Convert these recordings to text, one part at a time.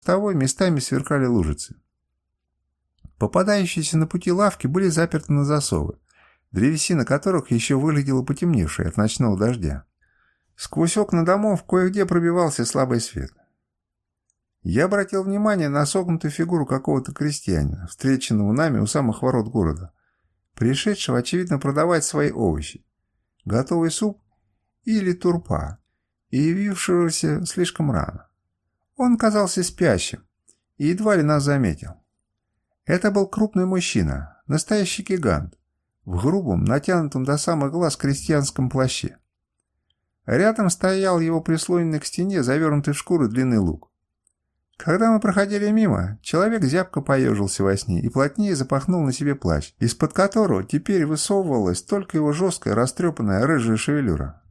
мостовой местами сверкали лужицы. Попадающиеся на пути лавки были заперты на засовы, древесина которых еще выглядела потемневшей от ночного дождя. Сквозь окна домов кое-где пробивался слабый свет. Я обратил внимание на согнутую фигуру какого-то крестьянина, встреченного нами у самых ворот города, пришедшего, очевидно, продавать свои овощи, готовый суп или турпа, и явившегося слишком рано. Он казался спящим и едва ли нас заметил. Это был крупный мужчина, настоящий гигант, в грубом, натянутом до самых глаз крестьянском плаще. Рядом стоял его прислоненный к стене, завернутый в шкуру длинный лук. Когда мы проходили мимо, человек зябко поежился во сне и плотнее запахнул на себе плащ, из-под которого теперь высовывалась только его жесткая, растрепанная рыжая шевелюра.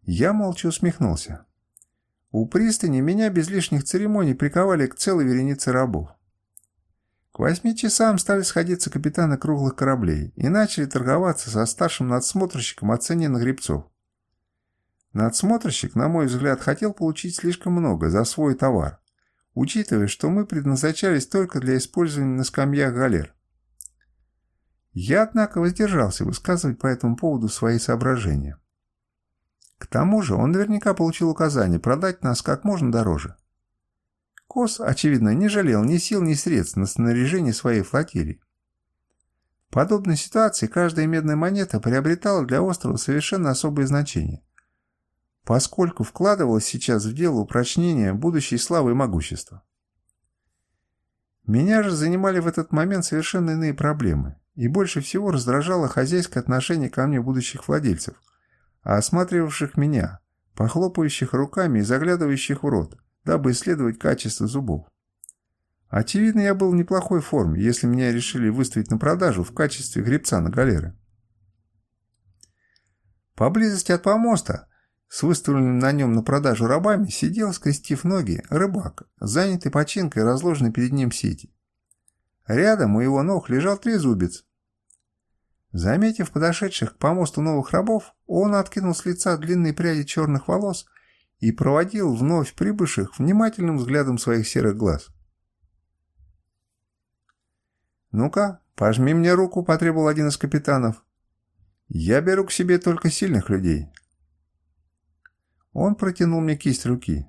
Я молча усмехнулся. У пристани меня без лишних церемоний приковали к целой веренице рабов. К восьми часам стали сходиться капитаны круглых кораблей и начали торговаться со старшим надсмотрщиком о цене на гребцов. Надсмотрщик, на мой взгляд, хотел получить слишком много за свой товар, учитывая, что мы предназначались только для использования на скамьях галер. Я, однако, воздержался высказывать по этому поводу свои соображения. К тому же он наверняка получил указание продать нас как можно дороже. Кос, очевидно, не жалел ни сил, ни средств на снаряжение своей флотилии. В подобной ситуации каждая медная монета приобретала для острова совершенно особое значение поскольку вкладывалось сейчас в дело упрочнения будущей славы и могущества. Меня же занимали в этот момент совершенно иные проблемы, и больше всего раздражало хозяйское отношение ко мне будущих владельцев, а осматривавших меня, похлопающих руками и заглядывающих в рот, дабы исследовать качество зубов. Очевидно, я был в неплохой форме, если меня решили выставить на продажу в качестве гребца на галеры. Поблизости от помоста с выставленными на нем на продажу рабами сидел, скрестив ноги, рыбак, занятый починкой разложенной перед ним сети. Рядом у его ног лежал трезубец. Заметив подошедших к помосту новых рабов, он откинул с лица длинные пряди черных волос и проводил вновь прибывших внимательным взглядом своих серых глаз. «Ну-ка, пожми мне руку», — потребовал один из капитанов. «Я беру к себе только сильных людей, он протянул мне кисть руки.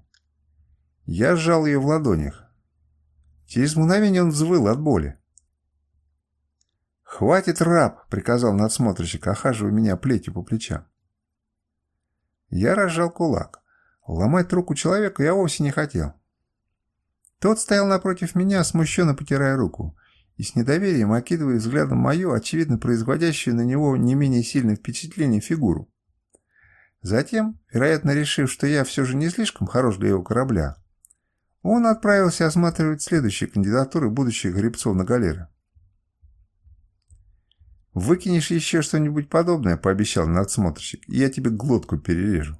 Я сжал ее в ладонях. Через мгновение он взвыл от боли. «Хватит, раб!» — приказал надсмотрщик, охаживая меня плетью по плечам. Я разжал кулак. Ломать руку человека я вовсе не хотел. Тот стоял напротив меня, смущенно потирая руку, и с недоверием окидывая взглядом мою, очевидно производящую на него не менее сильное впечатление, фигуру. Затем, вероятно решив, что я все же не слишком хорош для его корабля, он отправился осматривать следующие кандидатуры будущих гребцов на галеры. «Выкинешь еще что-нибудь подобное», — пообещал надсмотрщик, — «и я тебе глотку перережу».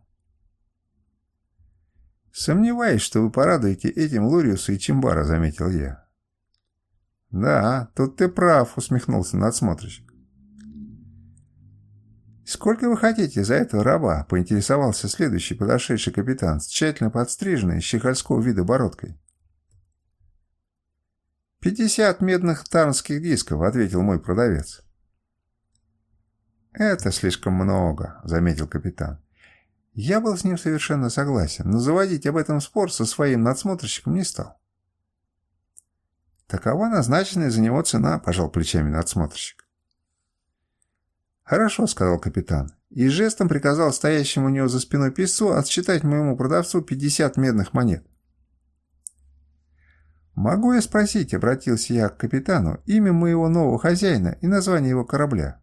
«Сомневаюсь, что вы порадуете этим Лориуса и Чимбара», — заметил я. «Да, тут ты прав», — усмехнулся надсмотрщик. «Сколько вы хотите за этого раба?» – поинтересовался следующий подошедший капитан с тщательно подстриженной щегольского вида бородкой. «Пятьдесят медных тарнских дисков», – ответил мой продавец. «Это слишком много», – заметил капитан. Я был с ним совершенно согласен, но заводить об этом спор со своим надсмотрщиком не стал. «Такова назначенная за него цена», – пожал плечами надсмотрщик. «Хорошо», — сказал капитан, и жестом приказал стоящему у него за спиной писцу отсчитать моему продавцу 50 медных монет. «Могу я спросить?» — обратился я к капитану, имя моего нового хозяина и название его корабля.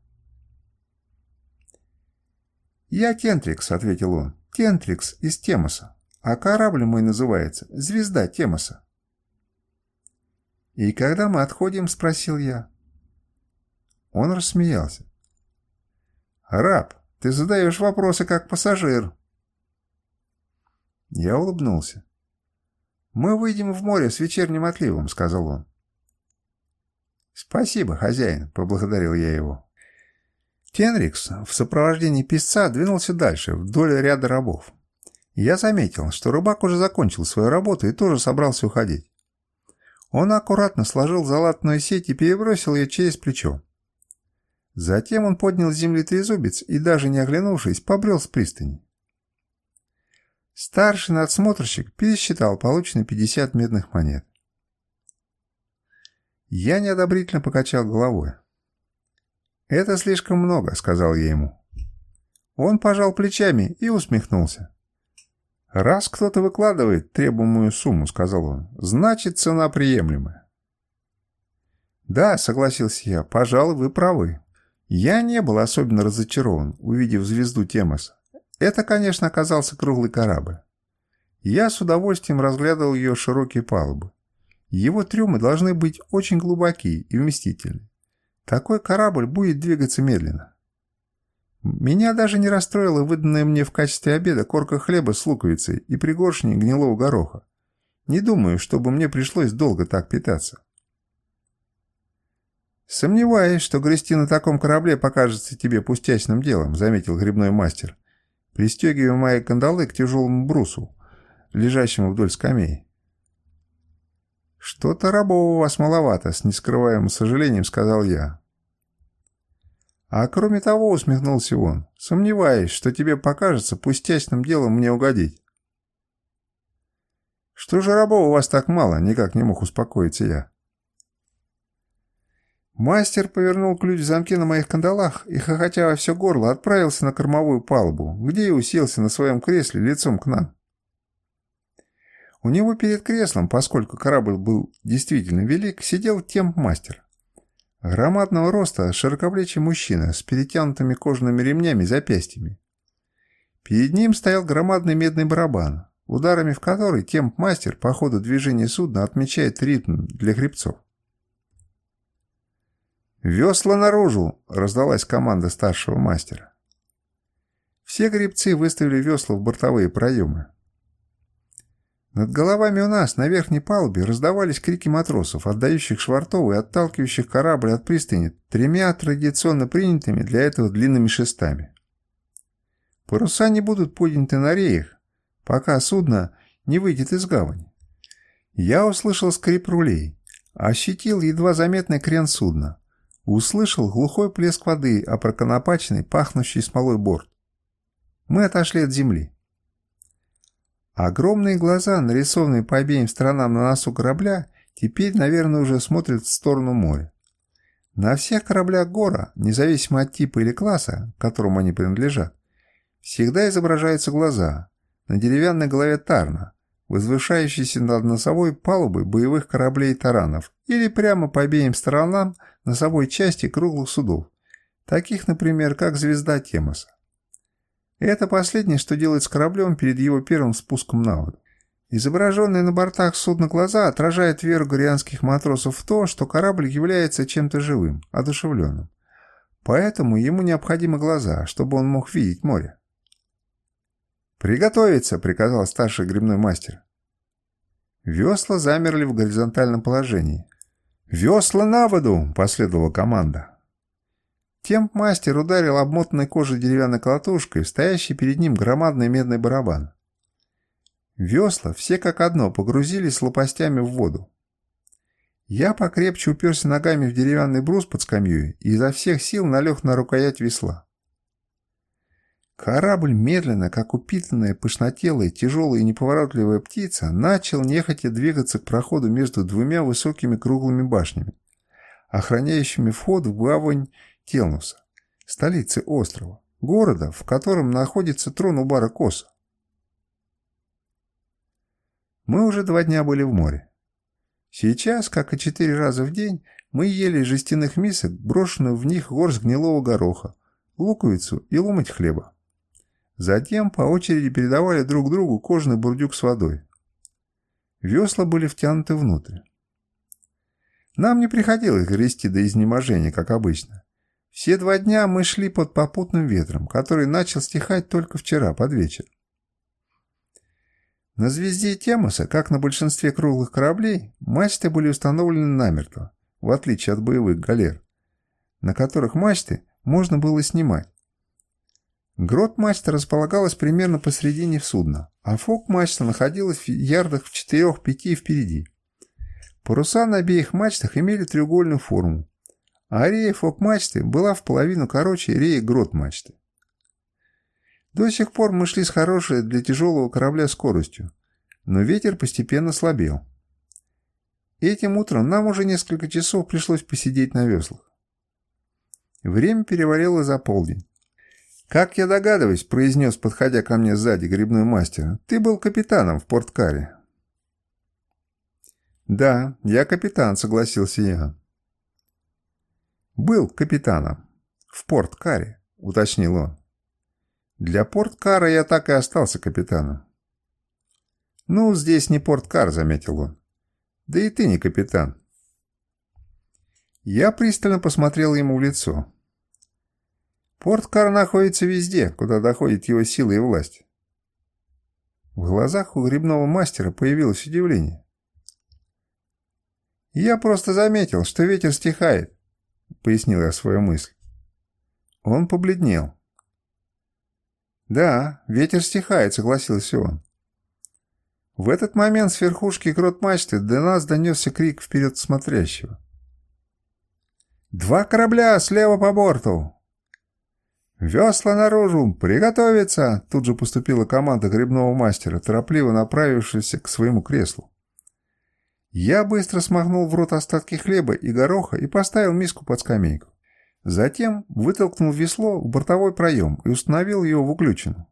«Я Кентрикс», — ответил он. «Кентрикс из Темоса. А корабль мой называется «Звезда Темоса». «И когда мы отходим?» — спросил я. Он рассмеялся. «Раб, ты задаешь вопросы как пассажир». Я улыбнулся. «Мы выйдем в море с вечерним отливом», — сказал он. «Спасибо, хозяин», — поблагодарил я его. Кенрикс в сопровождении писца двинулся дальше, вдоль ряда рабов. Я заметил, что рыбак уже закончил свою работу и тоже собрался уходить. Он аккуратно сложил залатную сеть и перебросил ее через плечо. Затем он поднял с земли трезубец и, даже не оглянувшись, побрел с пристани. Старший надсмотрщик пересчитал полученные 50 медных монет. Я неодобрительно покачал головой. «Это слишком много», — сказал я ему. Он пожал плечами и усмехнулся. «Раз кто-то выкладывает требуемую сумму», — сказал он, — «значит, цена приемлемая». «Да», — согласился я, — «пожалуй, вы правы. Я не был особенно разочарован, увидев звезду Темоса. Это, конечно, оказался круглый корабль. Я с удовольствием разглядывал ее широкие палубы. Его трюмы должны быть очень глубокие и вместительны. Такой корабль будет двигаться медленно. Меня даже не расстроила выданная мне в качестве обеда корка хлеба с луковицей и пригоршни гнилого гороха. Не думаю, чтобы мне пришлось долго так питаться. «Сомневаюсь, что грести на таком корабле покажется тебе пустячным делом», — заметил грибной мастер, пристегивая мои кандалы к тяжелому брусу, лежащему вдоль скамей. «Что-то рабового вас маловато», — с нескрываемым сожалением сказал я. А кроме того, усмехнулся он, сомневаюсь, что тебе покажется пустячным делом мне угодить. Что же рабов у вас так мало, никак не мог успокоиться я. Мастер повернул ключ в замке на моих кандалах и, хохотя во все горло, отправился на кормовую палубу, где и уселся на своем кресле лицом к нам. У него перед креслом, поскольку корабль был действительно велик, сидел тем мастер. Громадного роста широкоплечий мужчина с перетянутыми кожаными ремнями запястьями. Перед ним стоял громадный медный барабан, ударами в который темп-мастер по ходу движения судна отмечает ритм для гребцов. «Весла наружу!» — раздалась команда старшего мастера. Все гребцы выставили весла в бортовые проемы. Над головами у нас на верхней палубе раздавались крики матросов, отдающих швартовы и отталкивающих корабль от пристани тремя традиционно принятыми для этого длинными шестами. Паруса не будут подняты на реях, пока судно не выйдет из гавани. Я услышал скрип рулей, ощутил едва заметный крен судна, услышал глухой плеск воды о проконопаченный, пахнущий смолой борт. Мы отошли от земли. Огромные глаза, нарисованные по обеим сторонам на носу корабля, теперь, наверное, уже смотрят в сторону моря. На всех кораблях Гора, независимо от типа или класса, которому они принадлежат, всегда изображаются глаза на деревянной голове Тарна, возвышающейся над носовой палубой боевых кораблей таранов или прямо по обеим сторонам носовой части круглых судов, таких, например, как звезда Темоса. Это последнее, что делает с кораблем перед его первым спуском на воду. Изображенные на бортах судна глаза отражают веру горианских матросов в то, что корабль является чем-то живым, одушевленным. Поэтому ему необходимы глаза, чтобы он мог видеть море. «Приготовиться!» — приказал старший грибной мастер. Весла замерли в горизонтальном положении. «Весла на воду!» — последовала команда. Темп-мастер ударил обмотанной кожей деревянной колотушкой в стоящий перед ним громадный медный барабан. Весла все как одно погрузились лопастями в воду. Я покрепче уперся ногами в деревянный брус под скамьей и изо всех сил налег на рукоять весла. Корабль медленно, как упитанная, пышнотелая, тяжелая и неповоротливая птица, начал нехотя двигаться к проходу между двумя высокими круглыми башнями, охраняющими вход в гавань Телнуса, столицы острова, города, в котором находится трон у бара Коса. Мы уже два дня были в море. Сейчас, как и четыре раза в день, мы ели из жестяных мисок, брошенную в них горсть гнилого гороха, луковицу и ломоть хлеба. Затем по очереди передавали друг другу кожаный бурдюк с водой. Весла были втянуты внутрь. Нам не приходилось грести до изнеможения, как обычно. Все два дня мы шли под попутным ветром, который начал стихать только вчера, под вечер. На звезде Темоса, как на большинстве круглых кораблей, мачты были установлены намертво, в отличие от боевых галер, на которых мачты можно было снимать. Грот-мачта располагалась примерно посредине судна, а фок-мачта находилась в ярдах в четырех-пяти впереди. Паруса на обеих мачтах имели треугольную форму, а рея фок-мачты была в половину короче реи грот-мачты. До сих пор мы шли с хорошей для тяжелого корабля скоростью, но ветер постепенно слабел. Этим утром нам уже несколько часов пришлось посидеть на веслах. Время перевалило за полдень. «Как я догадываюсь», — произнес, подходя ко мне сзади грибной мастер, — «ты был капитаном в порткаре». «Да, я капитан», — согласился я. «Был капитаном. В порткаре», — уточнил он. «Для порткара я так и остался капитаном». «Ну, здесь не порткар», — заметил он. «Да и ты не капитан». Я пристально посмотрел ему в лицо. Порткар находится везде, куда доходит его сила и власть. В глазах у грибного мастера появилось удивление. «Я просто заметил, что ветер стихает», — пояснил я свою мысль. Он побледнел. «Да, ветер стихает», — согласился он. В этот момент с верхушки грот мачты до нас донесся крик вперед смотрящего. «Два корабля слева по борту! «Весла наружу! Приготовиться!» Тут же поступила команда грибного мастера, торопливо направившаяся к своему креслу. Я быстро смахнул в рот остатки хлеба и гороха и поставил миску под скамейку. Затем вытолкнул весло в бортовой проем и установил его в уключину.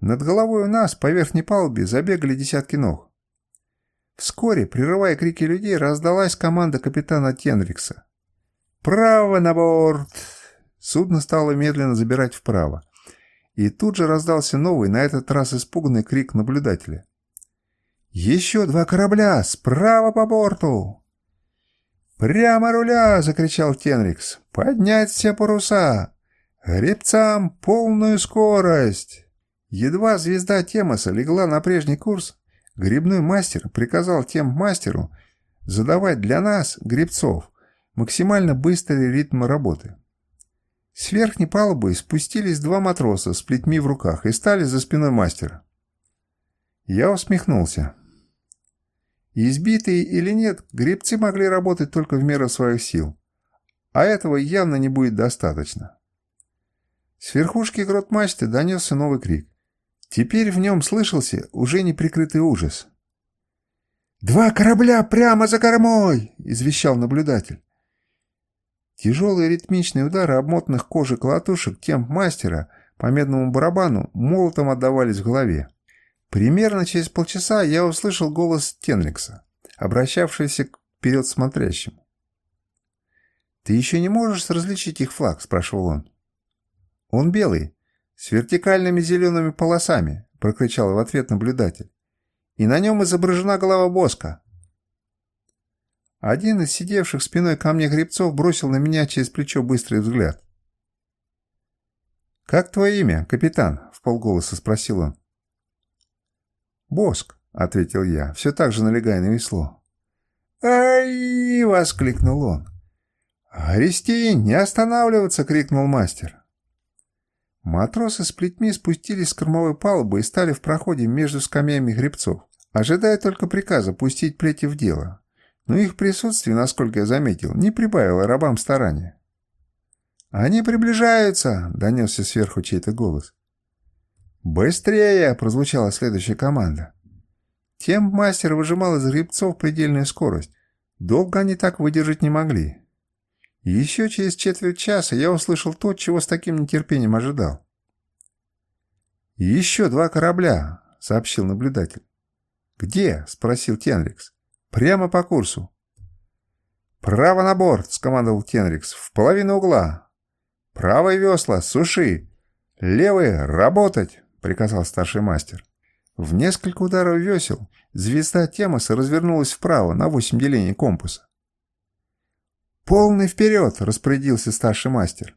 Над головой у нас по верхней палубе забегали десятки ног. Вскоре, прерывая крики людей, раздалась команда капитана Тенрикса. «Право на борт! Судно стало медленно забирать вправо. И тут же раздался новый, на этот раз испуганный крик наблюдателя. «Еще два корабля! Справа по борту!» «Прямо руля!» — закричал Тенрикс. «Поднять все паруса! Гребцам полную скорость!» Едва звезда Темоса легла на прежний курс, грибной мастер приказал тем мастеру задавать для нас, гребцов, максимально быстрый ритм работы. С верхней палубы спустились два матроса с плетьми в руках и стали за спиной мастера. Я усмехнулся. Избитые или нет, гребцы могли работать только в меру своих сил. А этого явно не будет достаточно. С верхушки грот-мачты донесся новый крик. Теперь в нем слышался уже неприкрытый ужас. «Два корабля прямо за кормой!» — извещал наблюдатель. Тяжелые ритмичные удары обмотанных кожей колотушек тем мастера по медному барабану молотом отдавались в голове. Примерно через полчаса я услышал голос Тенрикса, обращавшийся к вперед смотрящим. «Ты еще не можешь различить их флаг?» – спрашивал он. «Он белый, с вертикальными зелеными полосами», – прокричал в ответ наблюдатель. «И на нем изображена голова Боска. Один из сидевших спиной ко мне гребцов бросил на меня через плечо быстрый взгляд. «Как твое имя, капитан?» — в полголоса спросил он. «Боск», — ответил я, все так же налегая на весло. «Ай!» — воскликнул он. «Грести, не останавливаться!» — крикнул мастер. Матросы с плетьми спустились с кормовой палубы и стали в проходе между скамьями гребцов, ожидая только приказа пустить плети в дело но их присутствие, насколько я заметил, не прибавило рабам старания. «Они приближаются!» — донесся сверху чей-то голос. «Быстрее!» — прозвучала следующая команда. Тем мастер выжимал из гребцов предельную скорость. Долго они так выдержать не могли. еще через четверть часа я услышал то, чего с таким нетерпением ожидал. «Еще два корабля», — сообщил наблюдатель. «Где?» — спросил Тенрикс. Прямо по курсу. «Право на борт!» — скомандовал Кенрикс. «В половину угла!» «Правое весла! Суши!» «Левые! Работать!» — приказал старший мастер. В несколько ударов весел звезда Темоса развернулась вправо на восемь делений компаса. «Полный вперед!» — распорядился старший мастер.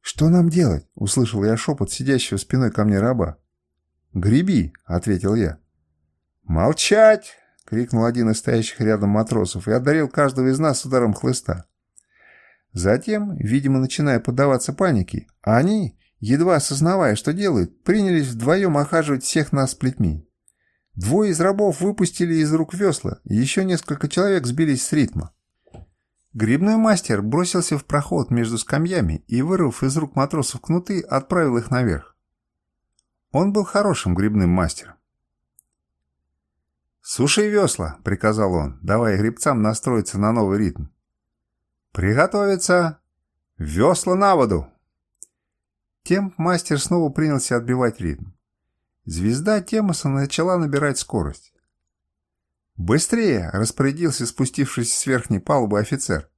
«Что нам делать?» — услышал я шепот сидящего спиной ко мне раба. «Греби!» — ответил я. «Молчать!» — крикнул один из стоящих рядом матросов и одарил каждого из нас ударом хлыста. Затем, видимо, начиная поддаваться панике, они, едва осознавая, что делают, принялись вдвоем охаживать всех нас плетьми. Двое из рабов выпустили из рук весла, и еще несколько человек сбились с ритма. Грибной мастер бросился в проход между скамьями и, вырвав из рук матросов кнуты, отправил их наверх. Он был хорошим грибным мастером. «Суши весла», — приказал он, давая грибцам настроиться на новый ритм. «Приготовиться! Весла на воду!» Темп мастер снова принялся отбивать ритм. Звезда Темоса начала набирать скорость. «Быстрее!» — распорядился спустившийся с верхней палубы офицер.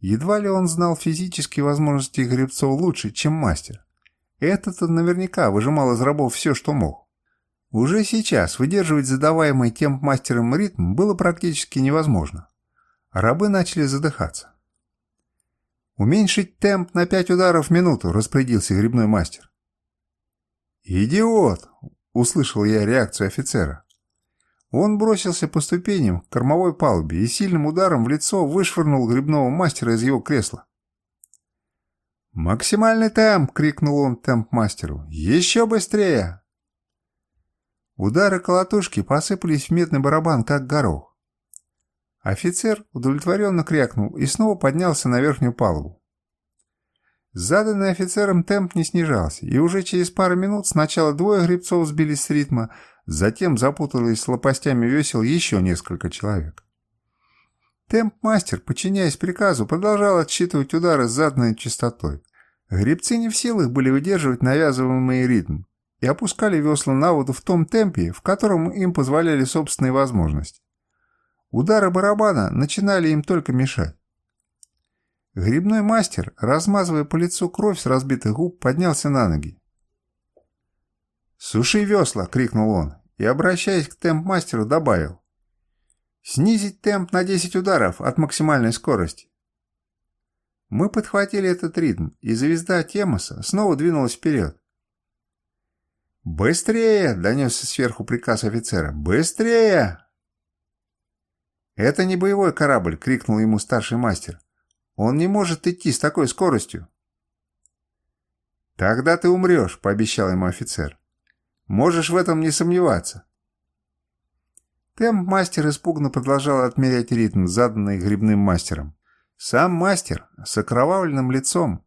Едва ли он знал физические возможности гребцов лучше, чем мастер. Этот наверняка выжимал из рабов все, что мог. Уже сейчас выдерживать задаваемый тем мастером ритм было практически невозможно. Рабы начали задыхаться. «Уменьшить темп на пять ударов в минуту», — распорядился грибной мастер. «Идиот!» — услышал я реакцию офицера. Он бросился по ступеням к кормовой палубе и сильным ударом в лицо вышвырнул грибного мастера из его кресла. «Максимальный темп!» — крикнул он темп-мастеру. «Еще быстрее!» Удары колотушки посыпались в медный барабан, как горох. Офицер удовлетворенно крякнул и снова поднялся на верхнюю палубу. Заданный офицером темп не снижался, и уже через пару минут сначала двое гребцов сбились с ритма, затем запутались с лопастями весел еще несколько человек. Темп-мастер, подчиняясь приказу, продолжал отсчитывать удары с заданной частотой. Гребцы не в силах были выдерживать навязываемый ритм и опускали весла на воду в том темпе, в котором им позволяли собственные возможности. Удары барабана начинали им только мешать. Грибной мастер, размазывая по лицу кровь с разбитых губ, поднялся на ноги. «Суши весла!» — крикнул он и, обращаясь к темп-мастеру, добавил. «Снизить темп на 10 ударов от максимальной скорости». Мы подхватили этот ритм, и звезда Темоса снова двинулась вперед. «Быстрее!» — донесся сверху приказ офицера. «Быстрее!» «Это не боевой корабль!» — крикнул ему старший мастер. Он не может идти с такой скоростью. «Тогда ты умрешь», — пообещал ему офицер. «Можешь в этом не сомневаться». Темп-мастер испуганно продолжал отмерять ритм, заданный грибным мастером. Сам мастер с окровавленным лицом,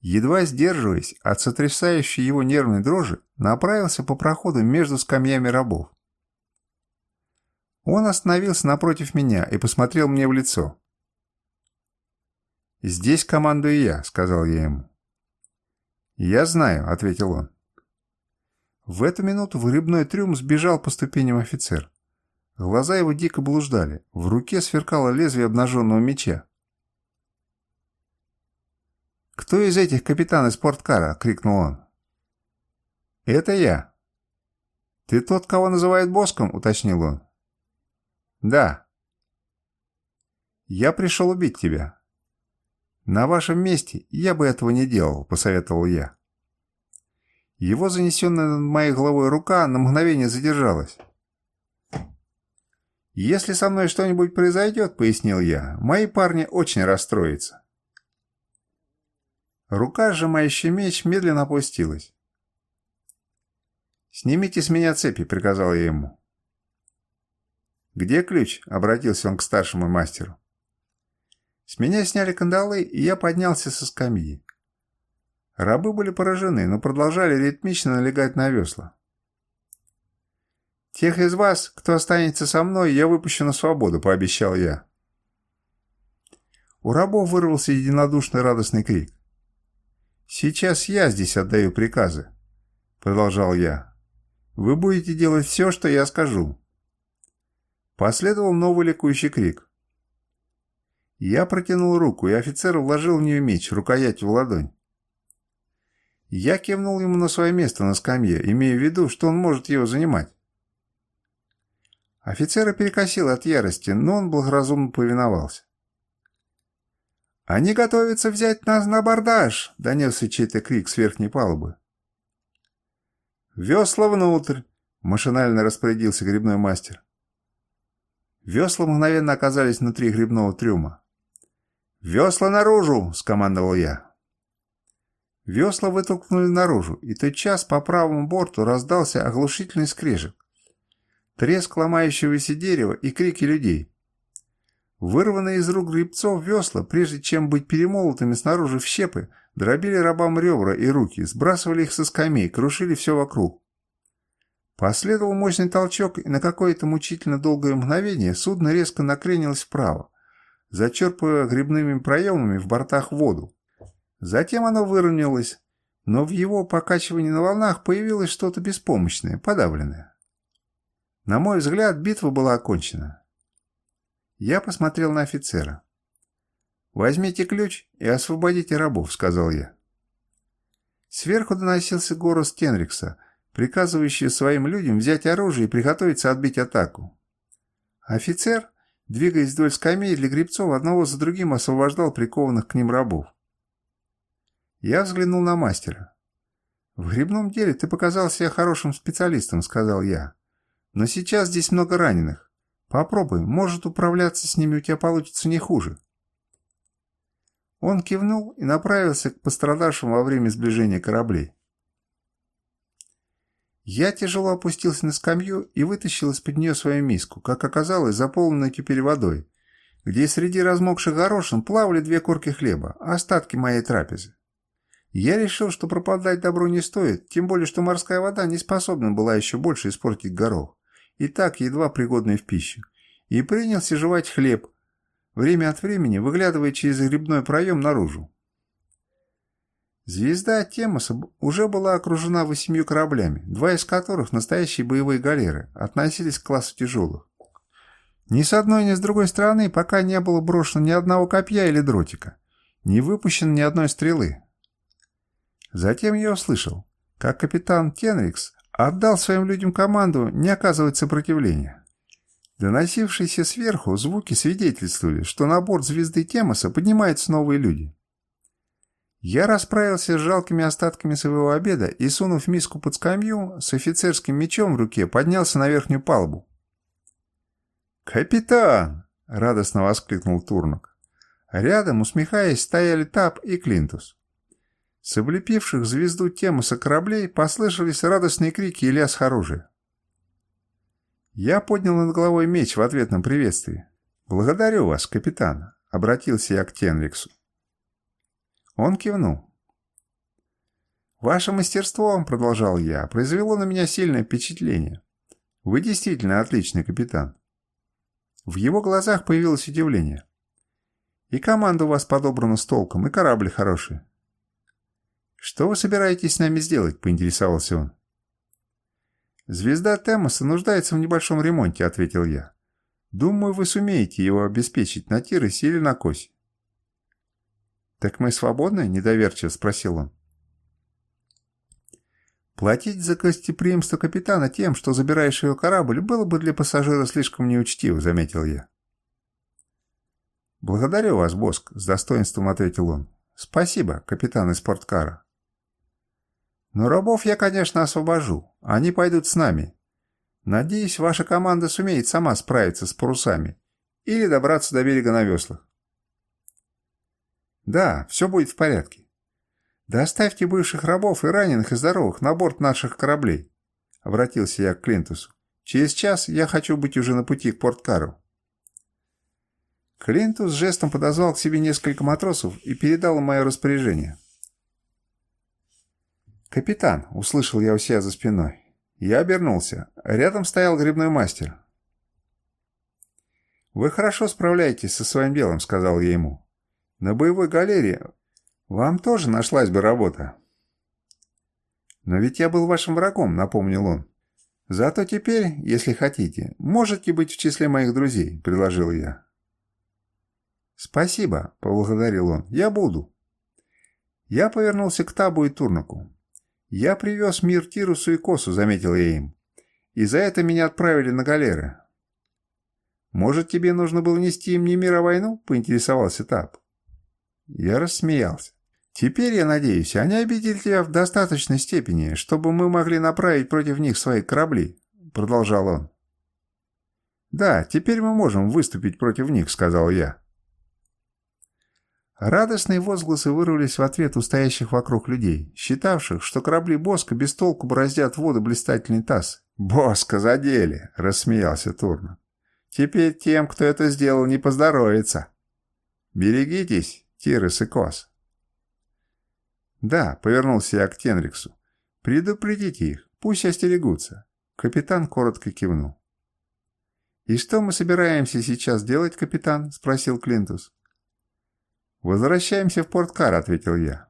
едва сдерживаясь от сотрясающей его нервной дрожи, направился по проходу между скамьями рабов. Он остановился напротив меня и посмотрел мне в лицо. «Здесь командую я», — сказал я ему. «Я знаю», — ответил он. В эту минуту в рыбной трюм сбежал по ступеням офицер. Глаза его дико блуждали, в руке сверкало лезвие обнаженного меча. «Кто из этих капитан из спорткара?» — крикнул он. «Это я». «Ты тот, кого называют Боском?» — уточнил он. «Да». «Я пришел убить тебя». «На вашем месте я бы этого не делал», — посоветовал я. Его занесенная над моей головой рука на мгновение задержалась. «Если со мной что-нибудь произойдет», — пояснил я, — «мои парни очень расстроятся». Рука, сжимающая меч, медленно опустилась. «Снимите с меня цепи», — приказал я ему. «Где ключ?» — обратился он к старшему мастеру. С меня сняли кандалы, и я поднялся со скамьи. Рабы были поражены, но продолжали ритмично налегать на весла. «Тех из вас, кто останется со мной, я выпущу на свободу», — пообещал я. У рабов вырвался единодушный радостный крик. «Сейчас я здесь отдаю приказы», — продолжал я. «Вы будете делать все, что я скажу». Последовал новый ликующий крик. Я протянул руку, и офицер вложил в нее меч, рукоятью в ладонь. Я кивнул ему на свое место на скамье, имея в виду, что он может его занимать. Офицера перекосил от ярости, но он благоразумно повиновался. «Они готовятся взять нас на абордаж!» — донесся чей-то крик с верхней палубы. «Весла внутрь!» — машинально распорядился грибной мастер. Весла мгновенно оказались внутри грибного трюма. «Весла наружу!» — скомандовал я. Весла вытолкнули наружу, и тотчас по правому борту раздался оглушительный скрежет. Треск ломающегося дерева и крики людей. Вырванные из рук гребцов весла, прежде чем быть перемолотыми снаружи в щепы, дробили рабам ребра и руки, сбрасывали их со скамей, крушили все вокруг. Последовал мощный толчок, и на какое-то мучительно долгое мгновение судно резко накренилось вправо, зачерпывая грибными проемами в бортах воду. Затем оно выровнялось, но в его покачивании на волнах появилось что-то беспомощное, подавленное. На мой взгляд, битва была окончена. Я посмотрел на офицера. «Возьмите ключ и освободите рабов», — сказал я. Сверху доносился голос Тенрикса, приказывающий своим людям взять оружие и приготовиться отбить атаку. Офицер, двигаясь вдоль скамей для гребцов, одного за другим освобождал прикованных к ним рабов. Я взглянул на мастера. «В грибном деле ты показал себя хорошим специалистом», — сказал я. «Но сейчас здесь много раненых. Попробуй, может, управляться с ними у тебя получится не хуже». Он кивнул и направился к пострадавшим во время сближения кораблей. Я тяжело опустился на скамью и вытащил из-под нее свою миску, как оказалось, заполненную теперь водой, где среди размокших горошин плавали две корки хлеба, остатки моей трапезы. Я решил, что пропадать добру не стоит, тем более, что морская вода не способна была еще больше испортить горох, и так едва пригодный в пищу, и принялся жевать хлеб, время от времени выглядывая через грибной проем наружу. Звезда Темоса уже была окружена восемью кораблями, два из которых, настоящие боевые галеры, относились к классу тяжелых. Ни с одной, ни с другой стороны пока не было брошено ни одного копья или дротика, не выпущено ни одной стрелы, Затем я услышал, как капитан Тенрикс отдал своим людям команду не оказывать сопротивления. Доносившиеся сверху звуки свидетельствовали, что на борт звезды Темоса поднимаются новые люди. Я расправился с жалкими остатками своего обеда и, сунув миску под скамью, с офицерским мечом в руке поднялся на верхнюю палубу. «Капитан!» — радостно воскликнул Турнок. Рядом, усмехаясь, стояли Тап и Клинтус. С облепивших звезду Темуса кораблей послышались радостные крики и лязг оружия. Я поднял над головой меч в ответном приветствии. «Благодарю вас, капитан», — обратился я к Тенриксу. Он кивнул. «Ваше мастерство, — продолжал я, — произвело на меня сильное впечатление. Вы действительно отличный капитан». В его глазах появилось удивление. «И команда у вас подобрана с толком, и корабль хороший. «Что вы собираетесь с нами сделать?» – поинтересовался он. «Звезда Темоса нуждается в небольшом ремонте», – ответил я. «Думаю, вы сумеете его обеспечить на Тиросе или на Косе». «Так мы свободны?» – недоверчиво спросил он. Платить за гостеприимство капитана тем, что забираешь его корабль, было бы для пассажира слишком неучтиво, заметил я. «Благодарю вас, Боск», — с достоинством ответил он. «Спасибо, капитан из спорткара». Но рабов я, конечно, освобожу. Они пойдут с нами. Надеюсь, ваша команда сумеет сама справиться с парусами или добраться до берега на веслах. Да, все будет в порядке. Доставьте бывших рабов и раненых и здоровых на борт наших кораблей, обратился я к Клинтусу. Через час я хочу быть уже на пути к Порт-Кару. Клинтус жестом подозвал к себе несколько матросов и передал им мое распоряжение. «Капитан!» — услышал я у себя за спиной. Я обернулся. Рядом стоял грибной мастер. «Вы хорошо справляетесь со своим делом», — сказал я ему. «На боевой галерее вам тоже нашлась бы работа». «Но ведь я был вашим врагом», — напомнил он. «Зато теперь, если хотите, можете быть в числе моих друзей», — предложил я. «Спасибо», — поблагодарил он. «Я буду». Я повернулся к Табу и Турнаку. «Я привез мир Тирусу и Косу», — заметил я им. «И за это меня отправили на галеры». «Может, тебе нужно было нести им не мир, а войну?» — поинтересовался Тап. Я рассмеялся. «Теперь, я надеюсь, они обидели тебя в достаточной степени, чтобы мы могли направить против них свои корабли», — продолжал он. «Да, теперь мы можем выступить против них», — сказал я. Радостные возгласы вырвались в ответ у стоящих вокруг людей, считавших, что корабли Боска без толку бороздят воду блистательный таз. «Боска задели!» — рассмеялся Турна. «Теперь тем, кто это сделал, не поздоровится. Берегитесь, Тирес и Кос!» «Да», — повернулся я к Тенриксу. «Предупредите их, пусть остерегутся». Капитан коротко кивнул. «И что мы собираемся сейчас делать, капитан?» — спросил Клинтус. «Возвращаемся в Порткар», — ответил я.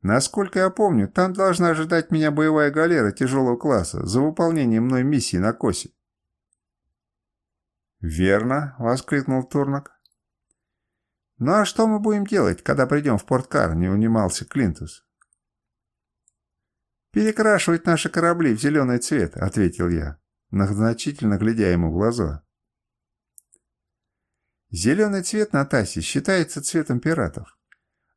«Насколько я помню, там должна ожидать меня боевая галера тяжелого класса за выполнение мной миссии на Косе». «Верно», — воскликнул Турнок. «Ну а что мы будем делать, когда придем в Порткар?» — не унимался Клинтус. «Перекрашивать наши корабли в зеленый цвет», — ответил я, многозначительно глядя ему в глаза. Зеленый цвет на Тасе считается цветом пиратов.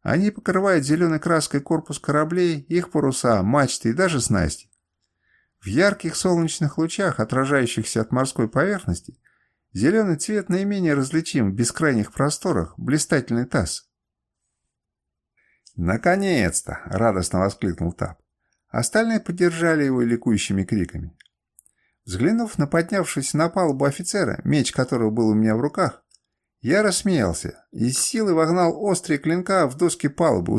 Они покрывают зеленой краской корпус кораблей, их паруса, мачты и даже снасти. В ярких солнечных лучах, отражающихся от морской поверхности, зеленый цвет наименее различим в бескрайних просторах, блистательный таз. «Наконец-то!» — радостно воскликнул Тап. Остальные поддержали его ликующими криками. Взглянув на поднявшегося на палубу офицера, меч которого был у меня в руках, я рассмеялся и с силой вогнал острые клинка в доски палубы,